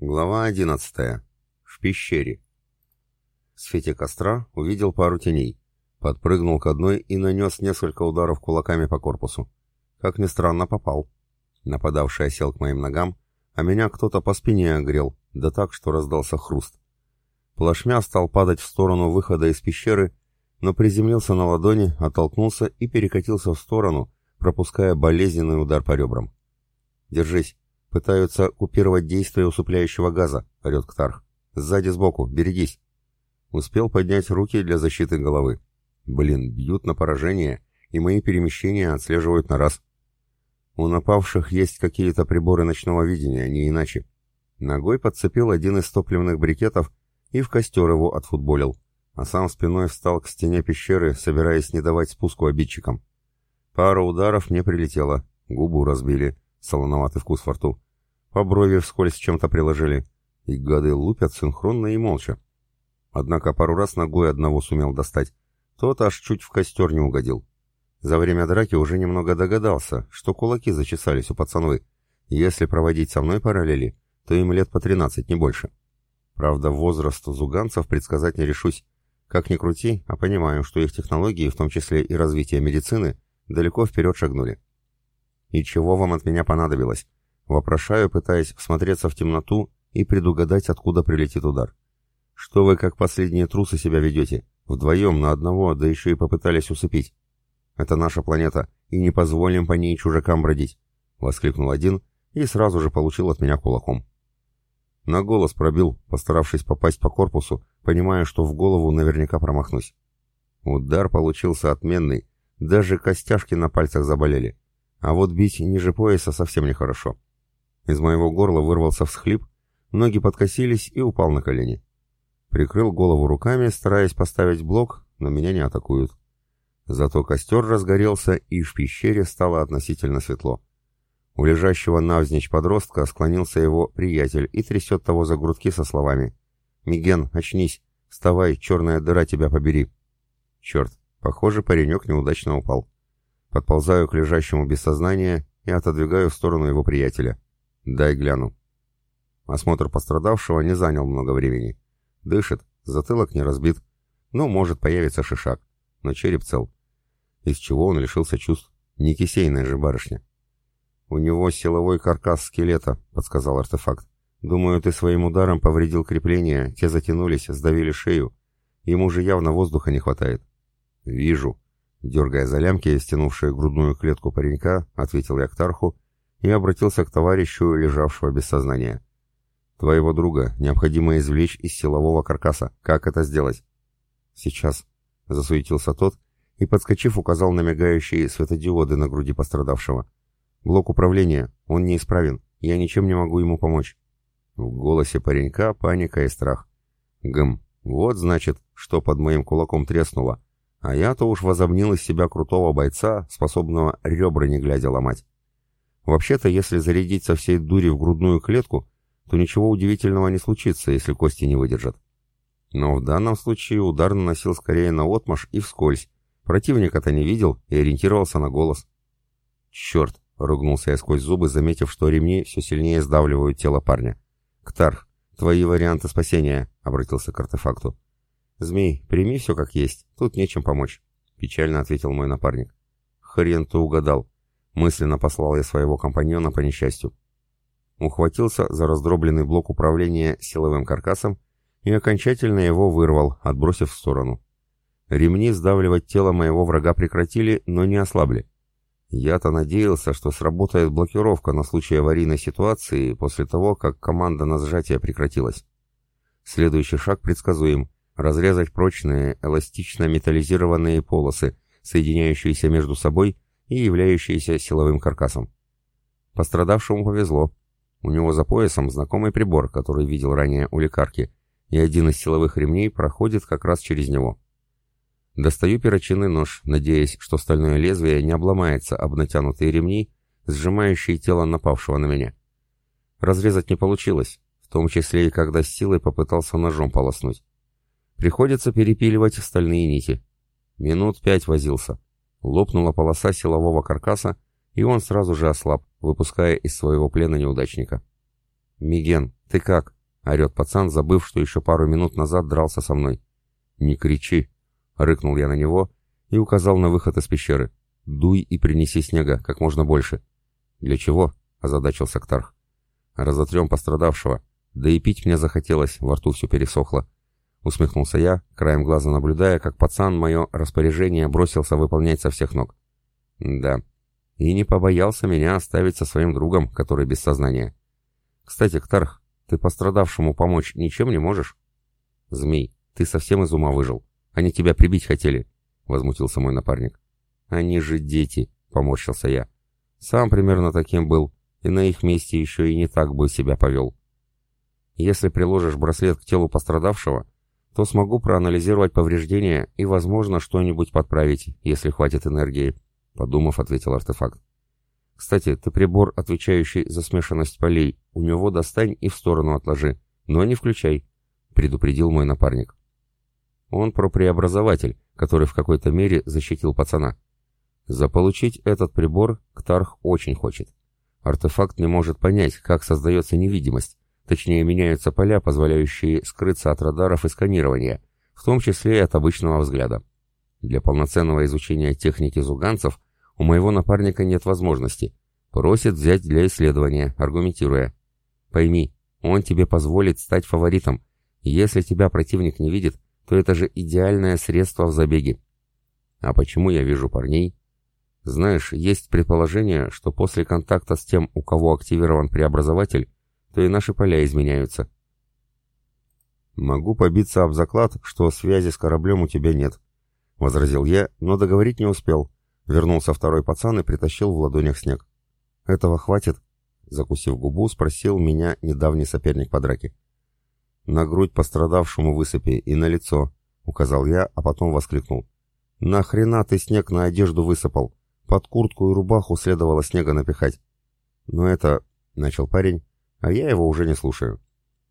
Глава 11. В пещере. В свете костра увидел пару теней. Подпрыгнул к одной и нанес несколько ударов кулаками по корпусу. Как ни странно, попал. Нападавший сел к моим ногам, а меня кто-то по спине огрел, да так, что раздался хруст. Плашмя стал падать в сторону выхода из пещеры, но приземлился на ладони, оттолкнулся и перекатился в сторону, пропуская болезненный удар по ребрам. «Держись!» Пытаются купировать действие усыпляющего газа, орет Ктарх. Сзади сбоку, берегись. Успел поднять руки для защиты головы. Блин, бьют на поражение, и мои перемещения отслеживают на раз. У напавших есть какие-то приборы ночного видения, не иначе. Ногой подцепил один из топливных брикетов и в костер его отфутболил, а сам спиной встал к стене пещеры, собираясь не давать спуску обидчикам. Пара ударов мне прилетела, губу разбили, солоноватый вкус во рту. По брови вскользь чем-то приложили. И гады лупят синхронно и молча. Однако пару раз ногой одного сумел достать. Тот аж чуть в костер не угодил. За время драки уже немного догадался, что кулаки зачесались у пацанвы. Если проводить со мной параллели, то им лет по 13, не больше. Правда, возраст зуганцев предсказать не решусь. Как ни крути, а понимаю, что их технологии, в том числе и развитие медицины, далеко вперед шагнули. «И чего вам от меня понадобилось?» Вопрошаю, пытаясь всмотреться в темноту и предугадать, откуда прилетит удар. «Что вы, как последние трусы, себя ведете? Вдвоем на одного, да еще и попытались усыпить. Это наша планета, и не позволим по ней чужакам бродить!» — воскликнул один и сразу же получил от меня кулаком. На голос пробил, постаравшись попасть по корпусу, понимая, что в голову наверняка промахнусь. Удар получился отменный, даже костяшки на пальцах заболели. А вот бить ниже пояса совсем нехорошо. Из моего горла вырвался всхлип, ноги подкосились и упал на колени. Прикрыл голову руками, стараясь поставить блок, но меня не атакуют. Зато костер разгорелся, и в пещере стало относительно светло. У лежащего навзничь подростка склонился его приятель и трясет того за грудки со словами «Миген, очнись! Вставай, черная дыра тебя побери!» Черт, похоже, паренек неудачно упал. Подползаю к лежащему без сознания и отодвигаю в сторону его приятеля. «Дай гляну». Осмотр пострадавшего не занял много времени. Дышит, затылок не разбит. Ну, может появиться шишак, но череп цел. Из чего он лишился чувств? Не кисейная же барышня. «У него силовой каркас скелета», — подсказал артефакт. «Думаю, ты своим ударом повредил крепления, те затянулись, сдавили шею. Ему же явно воздуха не хватает». «Вижу», Дергая за лямки, стянувшие грудную клетку паренька, ответил я к Тарху и обратился к товарищу, лежавшего без сознания. «Твоего друга необходимо извлечь из силового каркаса. Как это сделать?» «Сейчас», — засуетился тот и, подскочив, указал на мигающие светодиоды на груди пострадавшего. «Блок управления. Он неисправен. Я ничем не могу ему помочь». В голосе паренька паника и страх. «Гм, вот, значит, что под моим кулаком треснуло. А я-то уж возомнил из себя крутого бойца, способного ребра не глядя ломать. Вообще-то, если зарядить со всей дури в грудную клетку, то ничего удивительного не случится, если кости не выдержат. Но в данном случае удар наносил скорее на отмаш и вскользь. Противника-то не видел и ориентировался на голос. «Черт!» — ругнулся я сквозь зубы, заметив, что ремни все сильнее сдавливают тело парня. «Ктар, твои варианты спасения!» — обратился к артефакту. «Змей, прими все как есть, тут нечем помочь», — печально ответил мой напарник. «Хрен ты угадал», — мысленно послал я своего компаньона по несчастью. Ухватился за раздробленный блок управления силовым каркасом и окончательно его вырвал, отбросив в сторону. Ремни сдавливать тело моего врага прекратили, но не ослабли. Я-то надеялся, что сработает блокировка на случай аварийной ситуации после того, как команда на сжатие прекратилась. Следующий шаг предсказуем разрезать прочные, эластично-металлизированные полосы, соединяющиеся между собой и являющиеся силовым каркасом. Пострадавшему повезло. У него за поясом знакомый прибор, который видел ранее у лекарки, и один из силовых ремней проходит как раз через него. Достаю перочинный нож, надеясь, что стальное лезвие не обломается об натянутые ремни, сжимающие тело напавшего на меня. Разрезать не получилось, в том числе и когда с силой попытался ножом полоснуть. Приходится перепиливать стальные нити. Минут пять возился. Лопнула полоса силового каркаса, и он сразу же ослаб, выпуская из своего плена неудачника. «Миген, «Ты как?» — орет пацан, забыв, что еще пару минут назад дрался со мной. «Не кричи!» — рыкнул я на него и указал на выход из пещеры. «Дуй и принеси снега, как можно больше». «Для чего?» — озадачился Ктарх. «Разотрем пострадавшего. Да и пить мне захотелось, во рту все пересохло». Усмехнулся я, краем глаза наблюдая, как пацан мое распоряжение бросился выполнять со всех ног. «Да, и не побоялся меня оставить со своим другом, который без сознания. Кстати, Ктарх, ты пострадавшему помочь ничем не можешь? Змей, ты совсем из ума выжил. Они тебя прибить хотели, — возмутился мой напарник. Они же дети, — поморщился я. Сам примерно таким был, и на их месте еще и не так бы себя повел. Если приложишь браслет к телу пострадавшего, то смогу проанализировать повреждения и, возможно, что-нибудь подправить, если хватит энергии, Подумав, ответил артефакт. Кстати, ты прибор, отвечающий за смешанность полей, у него достань и в сторону отложи, но не включай, предупредил мой напарник. Он про преобразователь, который в какой-то мере защитил пацана. Заполучить этот прибор Ктарх очень хочет. Артефакт не может понять, как создается невидимость, точнее меняются поля, позволяющие скрыться от радаров и сканирования, в том числе и от обычного взгляда. Для полноценного изучения техники зуганцев у моего напарника нет возможности. Просит взять для исследования, аргументируя. Пойми, он тебе позволит стать фаворитом. Если тебя противник не видит, то это же идеальное средство в забеге. А почему я вижу парней? Знаешь, есть предположение, что после контакта с тем, у кого активирован преобразователь, то и наши поля изменяются. Могу побиться об заклад, что связи с кораблем у тебя нет, — возразил я, но договорить не успел. Вернулся второй пацан и притащил в ладонях снег. «Этого хватит?» — закусив губу, спросил меня недавний соперник по драке. «На грудь пострадавшему высыпи и на лицо», — указал я, а потом воскликнул. «На хрена ты снег на одежду высыпал? Под куртку и рубаху следовало снега напихать». «Но это...» — начал парень, а я его уже не слушаю.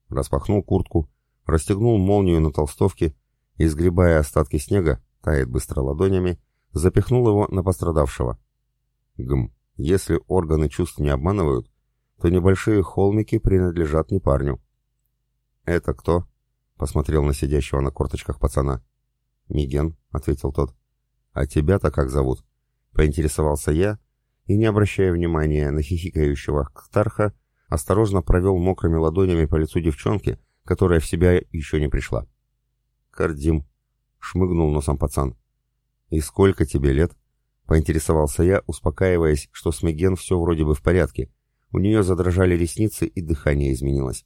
Распахнул куртку, расстегнул молнию на толстовке и, сгребая остатки снега, тает быстро ладонями, запихнул его на пострадавшего. Гм, если органы чувств не обманывают, то небольшие холмики принадлежат не парню. «Это кто?» — посмотрел на сидящего на корточках пацана. «Миген», — ответил тот. «А тебя-то как зовут?» — поинтересовался я, и, не обращая внимания на хихикающего Ктарха, осторожно провел мокрыми ладонями по лицу девчонки, которая в себя еще не пришла. «Кардим», — шмыгнул носом пацан. «И сколько тебе лет?» — поинтересовался я, успокаиваясь, что с Меген все вроде бы в порядке. У нее задрожали ресницы и дыхание изменилось.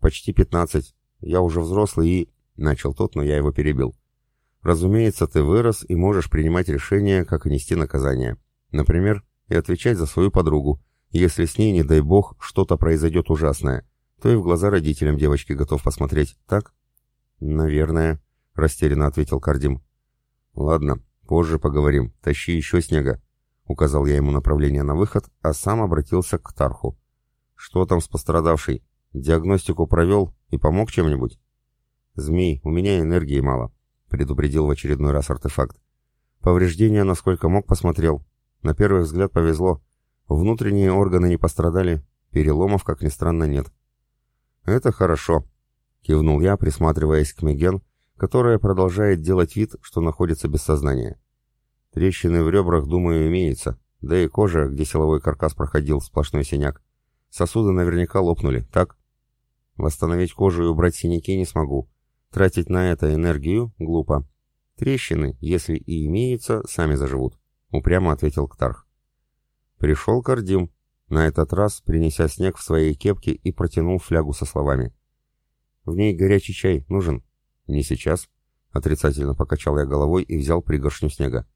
«Почти пятнадцать. Я уже взрослый и...» — начал тот, но я его перебил. «Разумеется, ты вырос и можешь принимать решения, как нести наказание. Например, и отвечать за свою подругу. Если с ней, не дай бог, что-то произойдет ужасное, то и в глаза родителям девочки готов посмотреть, так?» «Наверное», — растерянно ответил Кардим. «Ладно, позже поговорим. Тащи еще снега», — указал я ему направление на выход, а сам обратился к Тарху. «Что там с пострадавшей? Диагностику провел и помог чем-нибудь?» «Змей, у меня энергии мало», — предупредил в очередной раз артефакт. Повреждения, насколько мог, посмотрел. На первый взгляд повезло. Внутренние органы не пострадали, переломов, как ни странно, нет. «Это хорошо», — кивнул я, присматриваясь к Меген, которая продолжает делать вид, что находится без сознания. Трещины в ребрах, думаю, имеются, да и кожа, где силовой каркас проходил, сплошной синяк. Сосуды наверняка лопнули, так? Восстановить кожу и убрать синяки не смогу. Тратить на это энергию глупо. Трещины, если и имеются, сами заживут, упрямо ответил Ктарх. Пришел Кардим, на этот раз принеся снег в своей кепке и протянул флягу со словами. «В ней горячий чай нужен?» «Не сейчас», — отрицательно покачал я головой и взял пригоршню снега.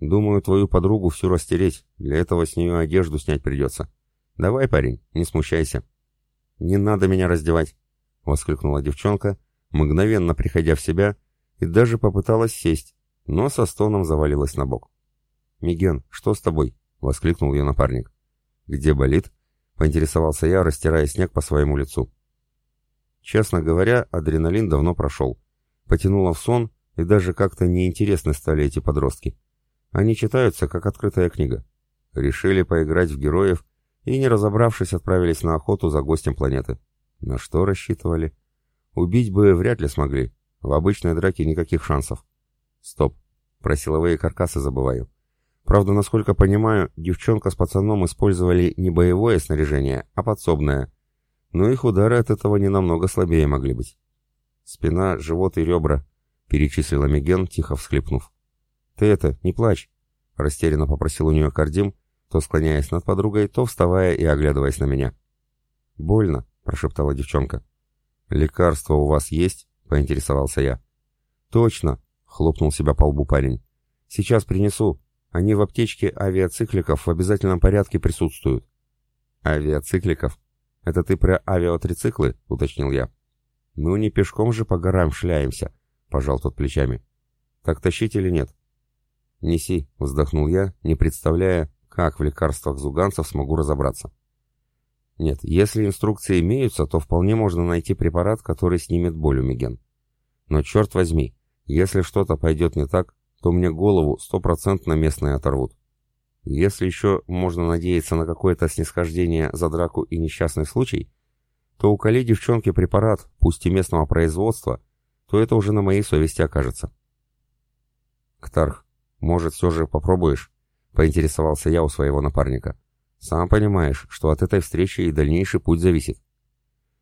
«Думаю, твою подругу всю растереть, для этого с нее одежду снять придется. Давай, парень, не смущайся». «Не надо меня раздевать», — воскликнула девчонка, мгновенно приходя в себя, и даже попыталась сесть, но со стоном завалилась на бок. «Миген, что с тобой?» — воскликнул ее напарник. «Где болит?» — поинтересовался я, растирая снег по своему лицу. Честно говоря, адреналин давно прошел. Потянуло в сон, и даже как-то неинтересны стали эти подростки. Они читаются, как открытая книга. Решили поиграть в героев и, не разобравшись, отправились на охоту за гостем планеты. На что рассчитывали? Убить бы вряд ли смогли. В обычной драке никаких шансов. Стоп. Про силовые каркасы забываю. Правда, насколько понимаю, девчонка с пацаном использовали не боевое снаряжение, а подсобное. Но их удары от этого не намного слабее могли быть. Спина, живот и ребра, перечислила Миген, тихо всхлипнув. «Ты это, не плачь!» — растерянно попросил у нее Кардим, то склоняясь над подругой, то вставая и оглядываясь на меня. «Больно», — прошептала девчонка. «Лекарство у вас есть?» — поинтересовался я. «Точно!» — хлопнул себя по лбу парень. «Сейчас принесу. Они в аптечке авиацикликов в обязательном порядке присутствуют». «Авиацикликов? Это ты про авиатрициклы?» — уточнил я. «Ну, не пешком же по горам шляемся», — пожал тот плечами. «Так тащить или нет?» «Неси», — вздохнул я, не представляя, как в лекарствах зуганцев смогу разобраться. Нет, если инструкции имеются, то вполне можно найти препарат, который снимет боль у Миген. Но черт возьми, если что-то пойдет не так, то мне голову стопроцентно местные оторвут. Если еще можно надеяться на какое-то снисхождение за драку и несчастный случай, то уколи девчонке препарат, пусть и местного производства, то это уже на моей совести окажется. «Ктарх, может, все же попробуешь?» — поинтересовался я у своего напарника. «Сам понимаешь, что от этой встречи и дальнейший путь зависит».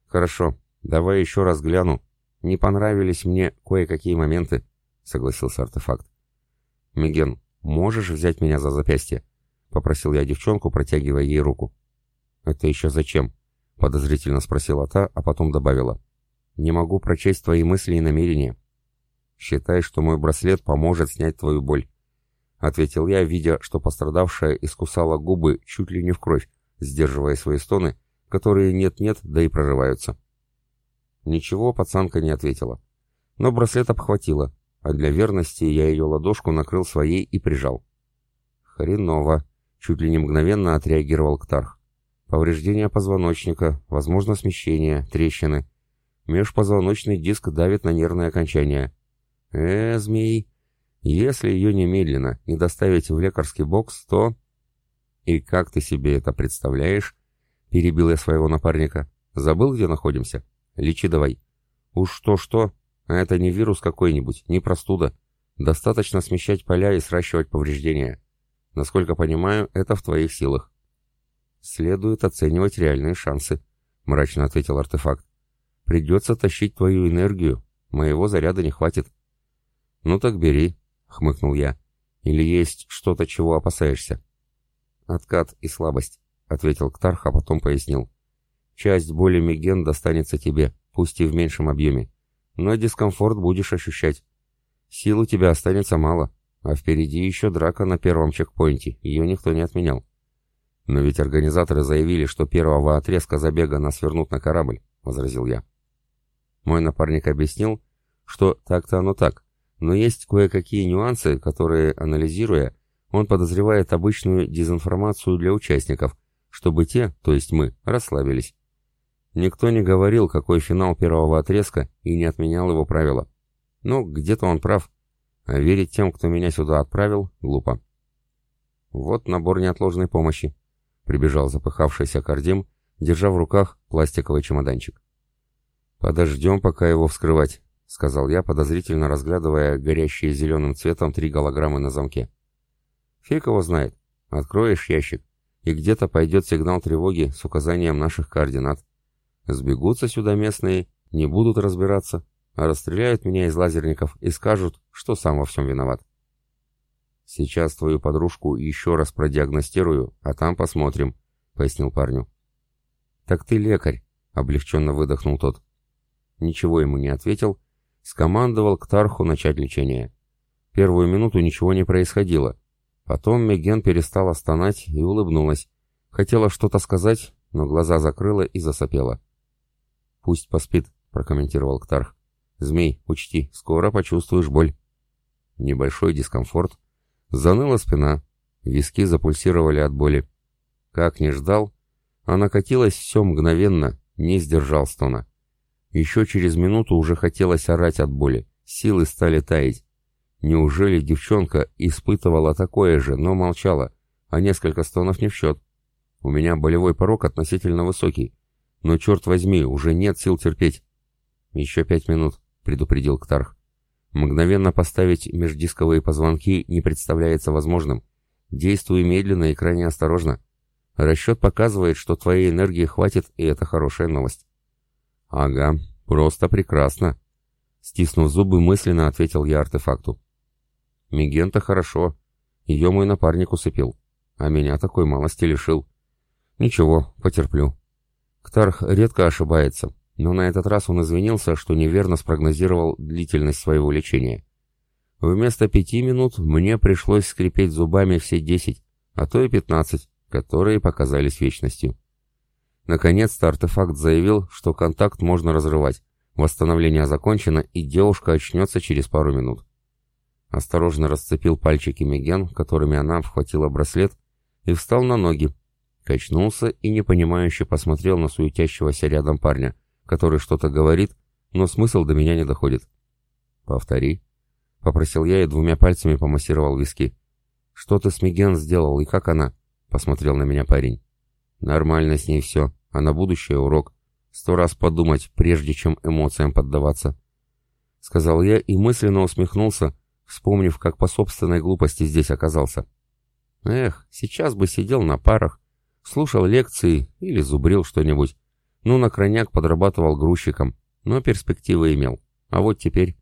«Хорошо, давай еще раз гляну. Не понравились мне кое-какие моменты», — согласился артефакт. «Миген, можешь взять меня за запястье?» — попросил я девчонку, протягивая ей руку. «Это еще зачем?» — подозрительно спросила та, а потом добавила. «Не могу прочесть твои мысли и намерения. Считай, что мой браслет поможет снять твою боль», — ответил я, видя, что пострадавшая искусала губы чуть ли не в кровь, сдерживая свои стоны, которые нет-нет, да и прорываются. Ничего пацанка не ответила. Но браслет обхватила, а для верности я ее ладошку накрыл своей и прижал. «Хреново!» — чуть ли не мгновенно отреагировал Ктарх. «Повреждение позвоночника, возможно смещение, трещины. Межпозвоночный диск давит на нервные окончания. Э, змей, если ее немедленно не доставить в лекарский бокс, то...» «И как ты себе это представляешь?» — перебил я своего напарника. «Забыл, где находимся? Лечи давай». «Уж что-что, а это не вирус какой-нибудь, не простуда. Достаточно смещать поля и сращивать повреждения. Насколько понимаю, это в твоих силах. Следует оценивать реальные шансы, мрачно ответил артефакт. Придется тащить твою энергию. Моего заряда не хватит. Ну так бери, хмыкнул я. Или есть что-то, чего опасаешься? Откат и слабость, ответил Ктарх, а потом пояснил. Часть боли Миген достанется тебе, пусть и в меньшем объеме но дискомфорт будешь ощущать. Сил у тебя останется мало, а впереди еще драка на первом чекпоинте, ее никто не отменял. Но ведь организаторы заявили, что первого отрезка забега нас вернут на корабль, возразил я. Мой напарник объяснил, что так-то оно так, но есть кое-какие нюансы, которые, анализируя, он подозревает обычную дезинформацию для участников, чтобы те, то есть мы, расслабились. Никто не говорил, какой финал первого отрезка, и не отменял его правила. Ну, где-то он прав. А верить тем, кто меня сюда отправил, глупо. Вот набор неотложной помощи. Прибежал запыхавшийся Кардим, держа в руках пластиковый чемоданчик. «Подождем, пока его вскрывать», — сказал я, подозрительно разглядывая горящие зеленым цветом три голограммы на замке. «Фиг его знает. Откроешь ящик, и где-то пойдет сигнал тревоги с указанием наших координат. Сбегутся сюда местные, не будут разбираться, а расстреляют меня из лазерников и скажут, что сам во всем виноват. «Сейчас твою подружку еще раз продиагностирую, а там посмотрим», — пояснил парню. «Так ты лекарь», — облегченно выдохнул тот. Ничего ему не ответил, скомандовал к Тарху начать лечение. Первую минуту ничего не происходило. Потом Меген перестала стонать и улыбнулась. Хотела что-то сказать, но глаза закрыла и засопела. «Пусть поспит», — прокомментировал Ктарх. «Змей, учти, скоро почувствуешь боль». Небольшой дискомфорт. Заныла спина. Виски запульсировали от боли. Как не ждал, а накатилось все мгновенно, не сдержал стона. Еще через минуту уже хотелось орать от боли. Силы стали таять. Неужели девчонка испытывала такое же, но молчала, а несколько стонов не в счет? У меня болевой порог относительно высокий, но, черт возьми, уже нет сил терпеть. «Еще пять минут», — предупредил Ктарх. «Мгновенно поставить междисковые позвонки не представляется возможным. Действуй медленно и крайне осторожно. Расчет показывает, что твоей энергии хватит, и это хорошая новость». «Ага, просто прекрасно», — стиснув зубы, мысленно ответил я артефакту. «Мигента хорошо. Ее мой напарник усыпил, а меня такой малости лишил. Ничего, потерплю». Ктарх редко ошибается, но на этот раз он извинился, что неверно спрогнозировал длительность своего лечения. Вместо пяти минут мне пришлось скрипеть зубами все десять, а то и пятнадцать, которые показались вечностью. Наконец-то артефакт заявил, что контакт можно разрывать, восстановление закончено, и девушка очнется через пару минут. Осторожно расцепил пальчики Меген, которыми она обхватила браслет, и встал на ноги, качнулся и непонимающе посмотрел на суетящегося рядом парня, который что-то говорит, но смысл до меня не доходит. «Повтори», — попросил я и двумя пальцами помассировал виски. «Что ты с Миген сделал и как она?» — посмотрел на меня парень. «Нормально с ней все, а на будущее урок. Сто раз подумать, прежде чем эмоциям поддаваться». Сказал я и мысленно усмехнулся, вспомнив, как по собственной глупости здесь оказался. Эх, сейчас бы сидел на парах, слушал лекции или зубрил что-нибудь, ну, на крайняк подрабатывал грузчиком, но перспективы имел. А вот теперь...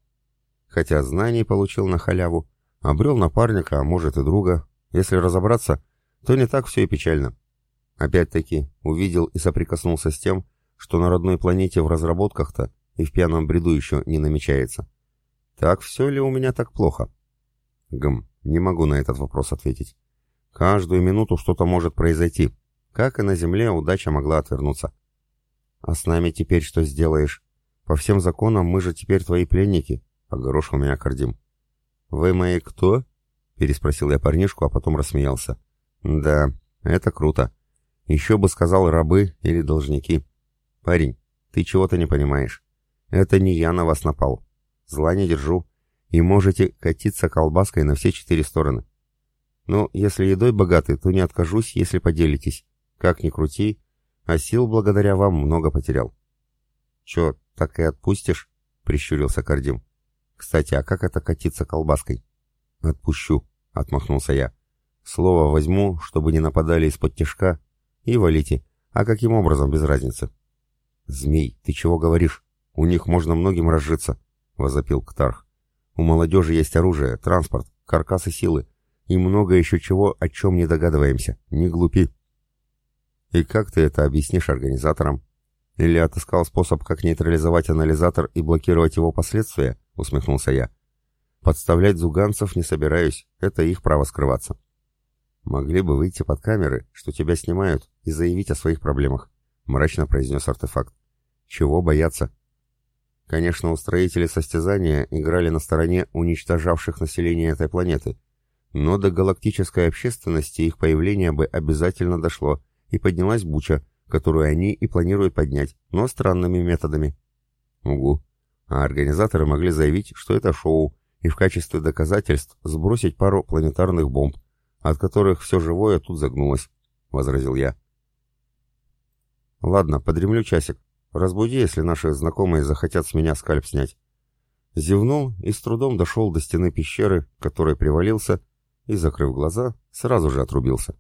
Хотя знаний получил на халяву, обрел напарника, а может и друга. Если разобраться, то не так все и печально. Опять-таки, увидел и соприкоснулся с тем, что на родной планете в разработках-то и в пьяном бреду еще не намечается. Так все ли у меня так плохо? Гм, не могу на этот вопрос ответить. Каждую минуту что-то может произойти. Как и на Земле удача могла отвернуться. «А с нами теперь что сделаешь? По всем законам мы же теперь твои пленники», — огорошил меня Кардим. «Вы мои кто?» — переспросил я парнишку, а потом рассмеялся. «Да, это круто. Еще бы сказал рабы или должники. Парень, ты чего-то не понимаешь. Это не я на вас напал. Зла не держу. И можете катиться колбаской на все четыре стороны. Ну, если едой богаты, то не откажусь, если поделитесь. Как ни крути, а сил благодаря вам много потерял». «Чё, так и отпустишь?» — прищурился Кардим. «Кстати, а как это катиться колбаской?» «Отпущу», — отмахнулся я. «Слово возьму, чтобы не нападали из-под тяжка, и валите. А каким образом, без разницы?» «Змей, ты чего говоришь? У них можно многим разжиться», — возопил Ктарх. «У молодежи есть оружие, транспорт, каркасы силы и много еще чего, о чем не догадываемся. Не глупи». И как ты это объяснишь организаторам? Или отыскал способ, как нейтрализовать анализатор и блокировать его последствия? Усмехнулся я. Подставлять зуганцев не собираюсь, это их право скрываться. Могли бы выйти под камеры, что тебя снимают, и заявить о своих проблемах, мрачно произнес артефакт. Чего бояться? Конечно, устроители состязания играли на стороне уничтожавших население этой планеты, но до галактической общественности их появление бы обязательно дошло, и поднялась буча, которую они и планируют поднять, но странными методами. Угу. А организаторы могли заявить, что это шоу, и в качестве доказательств сбросить пару планетарных бомб, от которых все живое тут загнулось, — возразил я. Ладно, подремлю часик. Разбуди, если наши знакомые захотят с меня скальп снять. Зевнул и с трудом дошел до стены пещеры, которой привалился, и, закрыв глаза, сразу же отрубился.